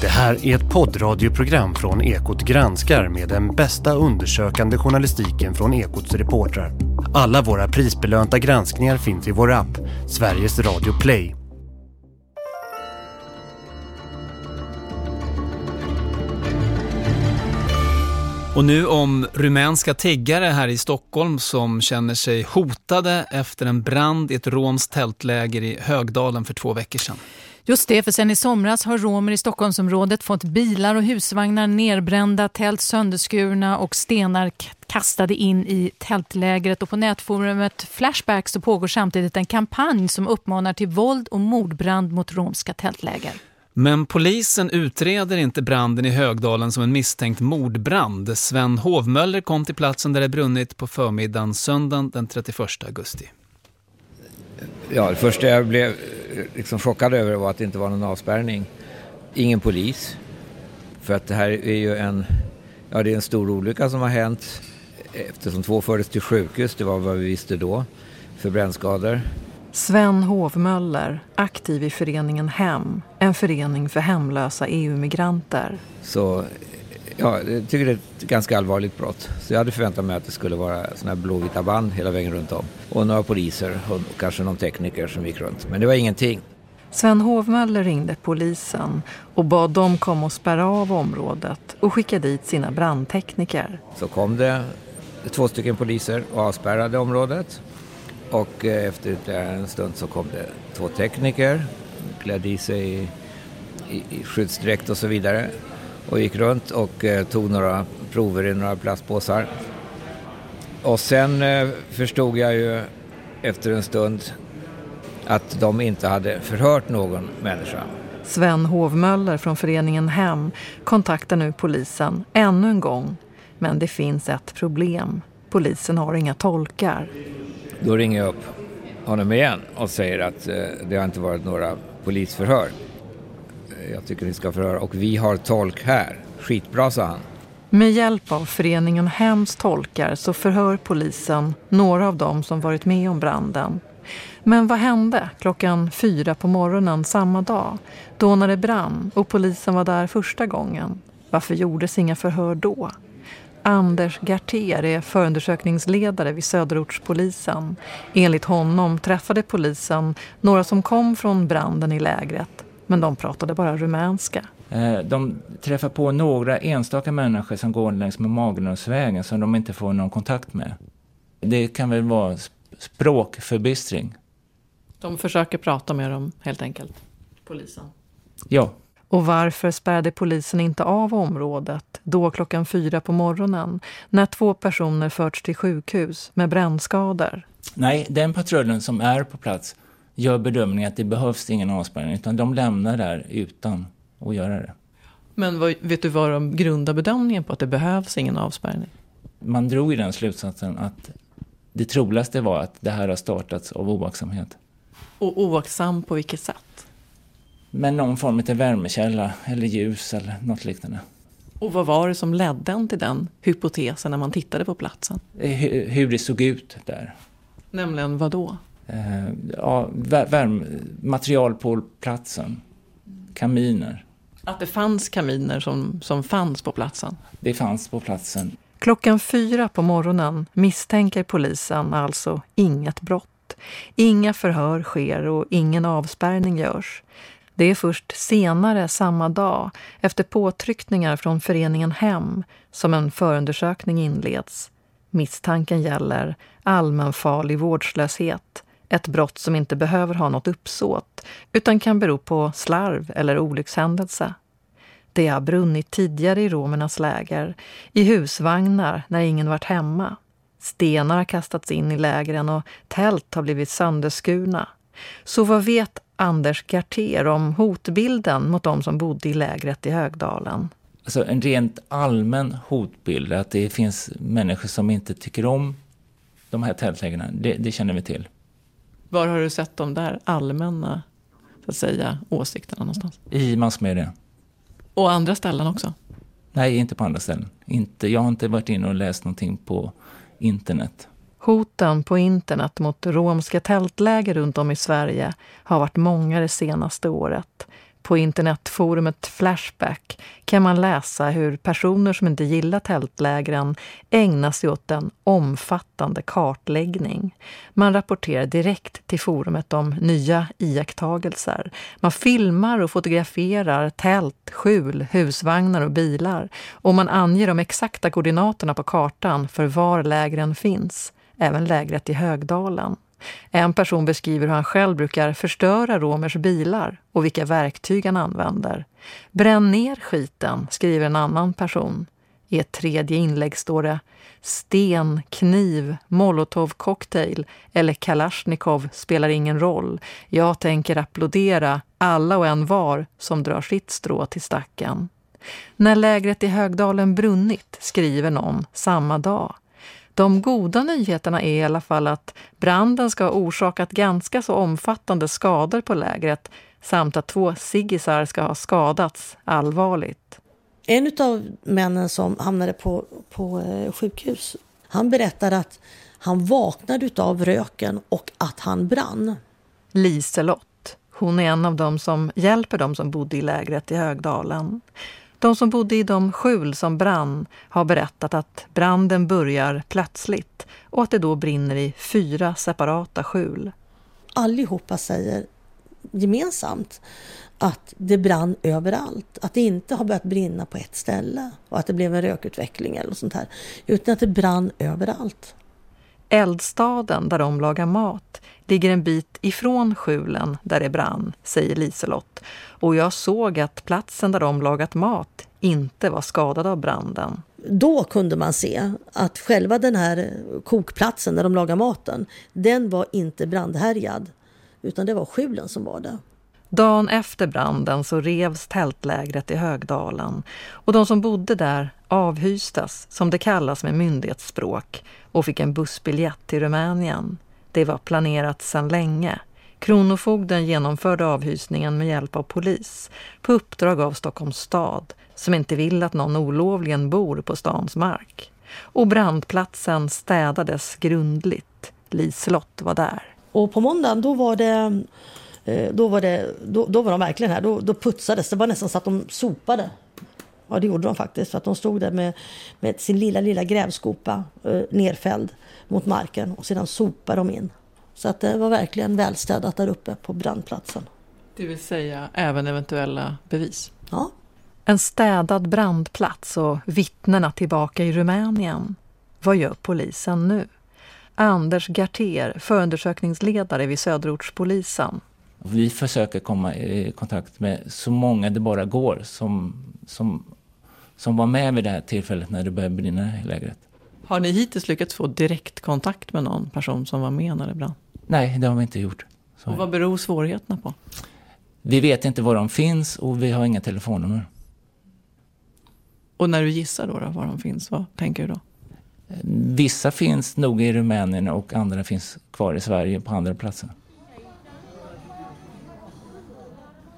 Det här är ett poddradioprogram från Ekot granskar med den bästa undersökande journalistiken från Ekots reportrar. Alla våra prisbelönta granskningar finns i vår app, Sveriges Radio Play. Och nu om rumänska tiggare här i Stockholm som känner sig hotade efter en brand i ett romskt tältläger i Högdalen för två veckor sedan. Just det, för sen i somras har romer i Stockholmsområdet fått bilar och husvagnar nerbrända, tält sönderskurna och stenar kastade in i tältlägret. Och på nätforumet Flashback så pågår samtidigt en kampanj som uppmanar till våld och mordbrand mot romska tältläger. Men polisen utreder inte branden i Högdalen som en misstänkt mordbrand. Sven Hovmöller kom till platsen där det brunnit på förmiddagen söndagen den 31 augusti. Ja, det första jag blev liksom chockad över var att det inte var någon avspärrning. Ingen polis. För att det här är ju en, ja, det är en stor olycka som har hänt eftersom två fördes till sjukhus, det var vad vi visste då, för brännskador. Sven Hovmöller, aktiv i föreningen HEM, en förening för hemlösa EU-migranter. Så ja, jag tycker det är ett ganska allvarligt brott. Så jag hade förväntat mig att det skulle vara såna här blåvita band hela vägen runt om. Och några poliser och kanske någon tekniker som gick runt. Men det var ingenting. Sven Hovmöller ringde polisen och bad dem komma och spärra av området och skicka dit sina brandtekniker. Så kom det två stycken poliser och avspärrade området. Och eh, efter ytterligare en stund så kom det två tekniker, klädde i sig i, i skyddsdräkt och så vidare och gick runt och eh, tog några prover i några plastpåsar. Och sen eh, förstod jag ju efter en stund att de inte hade förhört någon människa. Sven Hovmöller från föreningen HEM kontaktar nu polisen ännu en gång. Men det finns ett problem. Polisen har inga tolkar. Då ringer jag upp honom igen och säger att eh, det har inte varit några polisförhör. Eh, jag tycker ni ska förhöra och vi har tolk här. Skitbra, sa han. Med hjälp av föreningen Hems tolkar så förhör polisen några av dem som varit med om branden. Men vad hände klockan fyra på morgonen samma dag? Då när det brann och polisen var där första gången. Varför gjordes inga förhör då? Anders Garter är förundersökningsledare vid Söderortspolisen. Enligt honom träffade polisen några som kom från branden i lägret. Men de pratade bara rumänska. Eh, de träffar på några enstaka människor som går längs med Magnusvägen som de inte får någon kontakt med. Det kan väl vara språkförbistring. De försöker prata med dem helt enkelt, polisen? Ja. Och varför spärrade polisen inte av området då klockan fyra på morgonen när två personer förts till sjukhus med brännskador? Nej, den patrullen som är på plats gör bedömningen att det behövs ingen avspärrning utan de lämnar där utan att göra det. Men vad, vet du vad de grundar bedömningen på att det behövs ingen avspärrning? Man drog ju den slutsatsen att det troligaste var att det här har startats av oaktsamhet. Och oaktsam på vilket sätt? Med någon form av värmekälla eller ljus eller något liknande. Och vad var det som ledde en till den hypotesen när man tittade på platsen? Hur det såg ut där. Nämligen vad då? Eh, ja, värme, material på platsen. Kaminer. Att det fanns kaminer som, som fanns på platsen? Det fanns på platsen. Klockan fyra på morgonen misstänker polisen alltså inget brott. Inga förhör sker och ingen avspärrning görs. Det är först senare samma dag, efter påtryckningar från föreningen Hem, som en förundersökning inleds. Misstanken gäller allmänfarlig vårdslöshet, ett brott som inte behöver ha något uppsåt utan kan bero på slarv eller olyckshändelse. Det har brunnit tidigare i romernas läger, i husvagnar när ingen varit hemma. Stenar har kastats in i lägren och tält har blivit sönderskurna. Så vad vet Anders Garter om hotbilden mot de som bodde i lägret i Högdalen? Alltså en rent allmän hotbild, att det finns människor som inte tycker om de här tältlägren, det, det känner vi till. Var har du sett de där allmänna så att säga, åsikterna någonstans? I massmedia. Och andra ställen också? Nej, inte på andra ställen. Inte, jag har inte varit inne och läst någonting på internet. Hoten på internet mot romska tältläger runt om i Sverige har varit många det senaste året. På internetforumet Flashback kan man läsa hur personer som inte gillar tältlägren ägnar sig åt en omfattande kartläggning. Man rapporterar direkt till forumet om nya iakttagelser. Man filmar och fotograferar tält, skjul, husvagnar och bilar och man anger de exakta koordinaterna på kartan för var lägren finns, även lägret i Högdalen. En person beskriver hur han själv brukar förstöra romers bilar och vilka verktyg han använder. Bränn ner skiten, skriver en annan person. I ett tredje inlägg står det Sten, kniv, molotovcocktail eller kalasjnikov spelar ingen roll. Jag tänker applådera alla och en var som drar sitt strå till stacken. När lägret i Högdalen brunnit, skriver någon samma dag. De goda nyheterna är i alla fall att branden ska ha orsakat ganska så omfattande skador på lägret samt att två siggisar ska ha skadats allvarligt. En av männen som hamnade på, på eh, sjukhus, han berättade att han vaknade av röken och att han brann. Liselott, hon är en av dem som hjälper dem som bodde i lägret i Högdalen. De som bodde i de skjul som brann har berättat att branden börjar plötsligt och att det då brinner i fyra separata skjul. Allihopa säger gemensamt att det brann överallt. Att det inte har börjat brinna på ett ställe och att det blev en rökutveckling eller sånt här. Utan att det brann överallt. Eldstaden där de lagar mat ligger en bit ifrån skjulen där det brann, säger Liselott. Och jag såg att platsen där de lagat mat inte var skadad av branden. Då kunde man se att själva den här kokplatsen där de lagar maten, den var inte brandhärjad. Utan det var skjulen som var det. Dagen efter branden så revs tältlägret i Högdalen och de som bodde där avhystas, som det kallas med myndighetsspråk, och fick en bussbiljett till Rumänien. Det var planerat sedan länge. Kronofogden genomförde avhysningen med hjälp av polis på uppdrag av Stockholms stad som inte vill att någon olovligen bor på stans mark. Och brandplatsen städades grundligt. Liselott var där. Och på måndagen då var det då var, det, då, då var de verkligen här. Då, då putsades det. var nästan så att de sopade. Ja, det gjorde de faktiskt. För att de stod där med, med sin lilla, lilla grävskopa eh, nerfälld mot marken och sedan sopade de in. Så att det var verkligen välstädat där uppe på brandplatsen. Det vill säga även eventuella bevis? Ja. En städad brandplats och vittnena tillbaka i Rumänien. Vad gör polisen nu? Anders Garter, förundersökningsledare vid Söderortspolisen. Vi försöker komma i kontakt med så många det bara går som, som, som var med vid det här tillfället när det började brinna i lägret. Har ni hittills lyckats få direktkontakt med någon person som var med när det brann? Nej, det har vi inte gjort. Och vad beror svårigheterna på? Vi vet inte var de finns och vi har inga telefonnummer. Och när du gissar då, då var de finns, vad tänker du då? Vissa finns nog i Rumänien och andra finns kvar i Sverige på andra platser.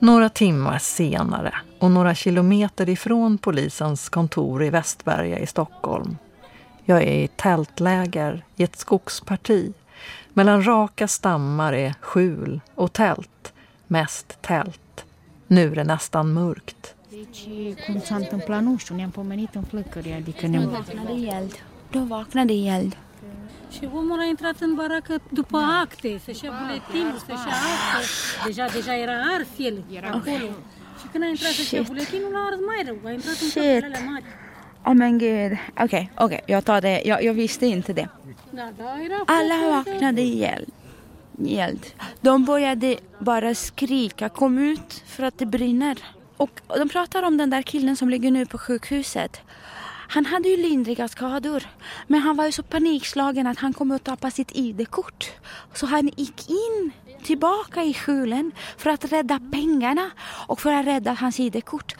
Några timmar senare och några kilometer ifrån polisens kontor i Västberga i Stockholm. Jag är i tältläger i ett skogsparti. Mellan raka stammar är skjul och tält. Mest tält. Nu är det nästan mörkt. Deci, cum s-a întâmplat, nu știu, ne-am pomenit în flăcări, adică ne-am... vaknade i eld. Då vaknade i eld. Și omul a intrat în baracă după acte, să-și ia buletinul, să-și ia acte. Deja, deja era ars el acolo. Și când a intrat să-și ia buletinul, a ars mai rău. A intrat în Shit. camerele mari. Åh men gud. Okej, okej, jag tar det. Jag, jag visste inte det. Da, da, era Alla vaknade i eld. I eld. De började bara skrika, kom ut för att det brinner. Och de pratar om den där killen som ligger nu på sjukhuset. Han hade ju lindriga skador. Men han var ju så panikslagen att han kom att tappa sitt ID-kort. Så han gick in tillbaka i skjulen för att rädda pengarna och för att rädda hans ID-kort.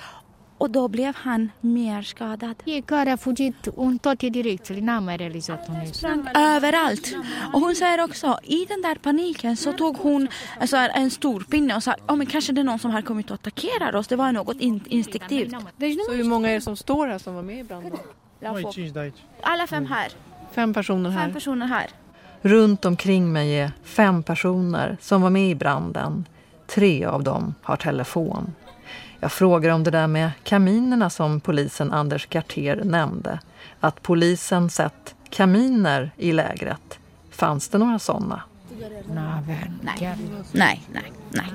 Och då blev han mer skadad. Fiecare a fugit în toate direcțiile, n-am mai realizat unui sprang överallt. Och hon säger också, i den där paniken så tog hon alltså, en stor pinne och sa, oh, men kanske det är någon som har kommit och attackerar oss. Det var något in instinktivt. Så hur många är det som står här som var med i branden? Alla fem här. Fem personer Fem här. personer här. Runt omkring mig är fem personer som var med i branden. Tre av dem har telefon. Jag frågar om det där med kaminerna som polisen Anders Garter nämnde. Att polisen sett kaminer i lägret. Fanns det några sådana? Nej, nej, nej, nej,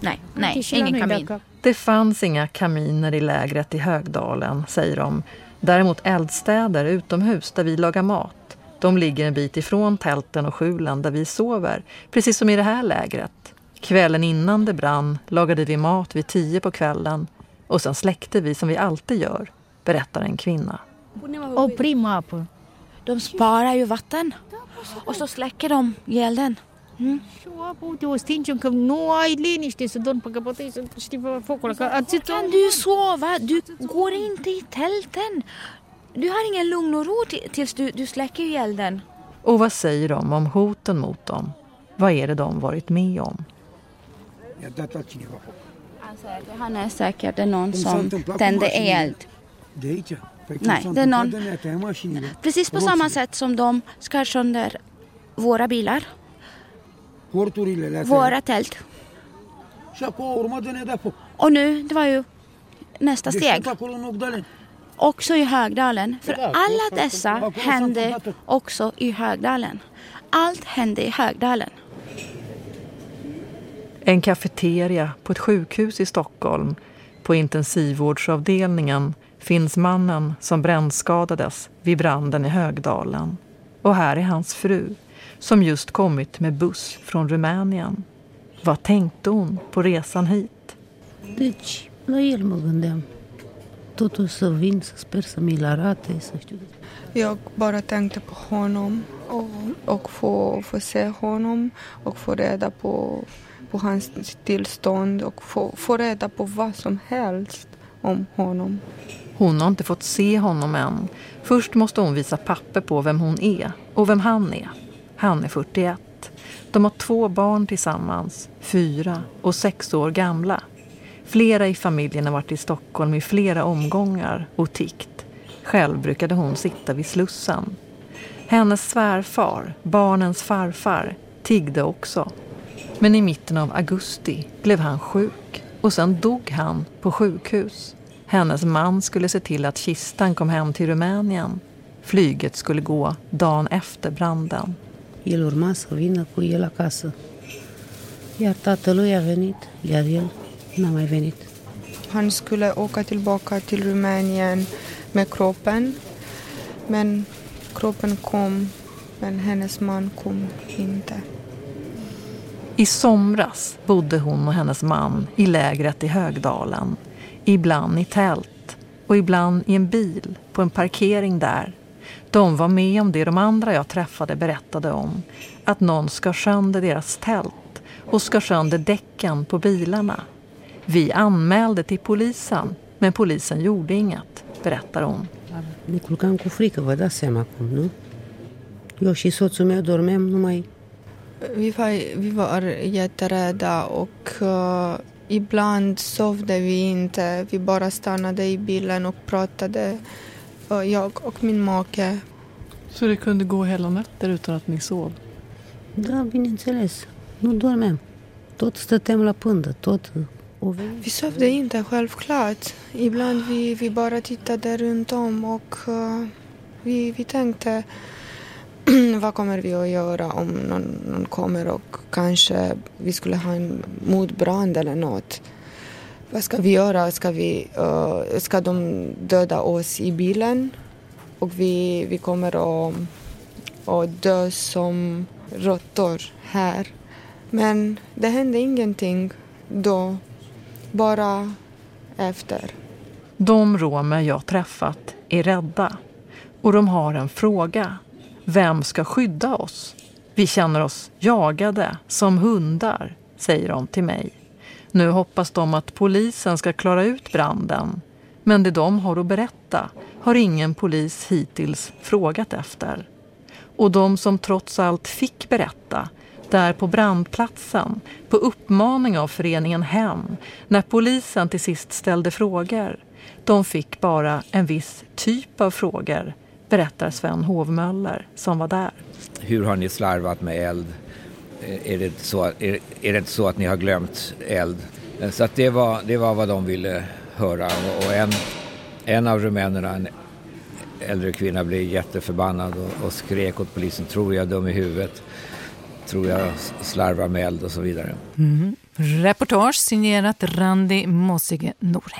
nej, nej, ingen kamin. Det fanns inga kaminer i lägret i Högdalen, säger de. Däremot eldstäder utomhus där vi lagar mat. De ligger en bit ifrån tälten och skjulen där vi sover, precis som i det här lägret. Kvällen innan det brann lagade vi mat vid tio på kvällen och sen släckte vi som vi alltid gör, berättar en kvinna. Och prima De sparar ju vatten och så släcker de elden. Mm. Kan du sova? Du går inte i tälten. Du har ingen lugn och ro tills du, du släcker elden. Och vad säger de om hoten mot dem? Vad är det de varit med om? Han är säkert det är någon som tände eld. Nej, det är någon. Precis på samma sätt som de skar sönder våra bilar. Våra tält. Och nu, det var ju nästa steg. Också i Högdalen. För alla dessa hände också i Högdalen. Allt hände i Högdalen. En kafeteria på ett sjukhus i Stockholm. På intensivvårdsavdelningen finns mannen som brännskadades vid branden i Högdalen. Och här är hans fru som just kommit med buss från Rumänien. Vad tänkte hon på resan hit? Deci, la el mă gândeam. Totul să vin, să sper să mi-l arate, să știu. Jag bara tänkte på honom och, få, få se honom och få reda på, på hans tillstånd och få, få reda på vad som helst om honom. Hon har inte fått se honom än. Först måste hon visa papper på vem hon är och vem han är. Han är 41. De har två barn tillsammans, fyra och sex år gamla. Flera i familjen har varit i Stockholm i flera omgångar och tiggt. Själv brukade hon sitta vid Slussen. Hennes svärfar, barnens farfar, tiggde också. Men i mitten av augusti blev han sjuk och sen dog han på sjukhus. Hennes man skulle se till att kistan kom hem till Rumänien. Flyget skulle gå dagen efter branden. El urma să vină cu el acasă. Iar tatălui a venit, iar el n-a mai venit. Han skulle åka tillbaka till Rumänien med kroppen. Men kroppen kom, men hennes man kom inte. I somras bodde hon och hennes man i lägret i Högdalen. Ibland i tält och ibland i en bil på en parkering där. De var med om det de andra jag träffade berättade om. Att någon skar sönder deras tält och skar sönder däcken på bilarna. Vi anmälde till polisen, men polisen gjorde inget, berättar hon. Ne culcam cu frică, vă dați seama cum, nu? Eu și soțul meu dormeam numai... Vi var, vi var jätterädda och uh, ibland sovde vi inte. Vi bara stannade i bilen och pratade, uh, jag och min make. Så det kunde gå hela nätter utan att ni sov? Da, bineînțeles. Nu dormeam. Tot stăteam la pândă, tot Vi sövde inte självklart. Ibland vi, vi bara tittade runt om och uh, vi, vi tänkte vad kommer vi att göra om någon, någon kommer och kanske vi skulle ha en motbrand eller något. Vad ska vi göra? Ska, vi, uh, ska de döda oss i bilen? Och vi, vi kommer att, att dö som råttor här. Men det hände ingenting då, bara efter. De romer jag träffat är rädda och de har en fråga. Vem ska skydda oss? Vi känner oss jagade som hundar, säger de till mig. Nu hoppas de att polisen ska klara ut branden. Men det de har att berätta har ingen polis hittills frågat efter. Och de som trots allt fick berätta, där på brandplatsen på uppmaning av föreningen Hem när polisen till sist ställde frågor. De fick bara en viss typ av frågor, berättar Sven Hovmöller som var där. Hur har ni slarvat med eld? Eh, är det inte så, är, är det inte så att ni har glömt eld? Eh, så att det, var, det var vad de ville höra och en, en av rumänerna, en äldre kvinna, blev jätteförbannad och, och skrek åt polisen, tror jag dum i huvudet? tror jag slarvar med eld och så vidare. Mm. Reportage signerat Randi Mossige Norheim.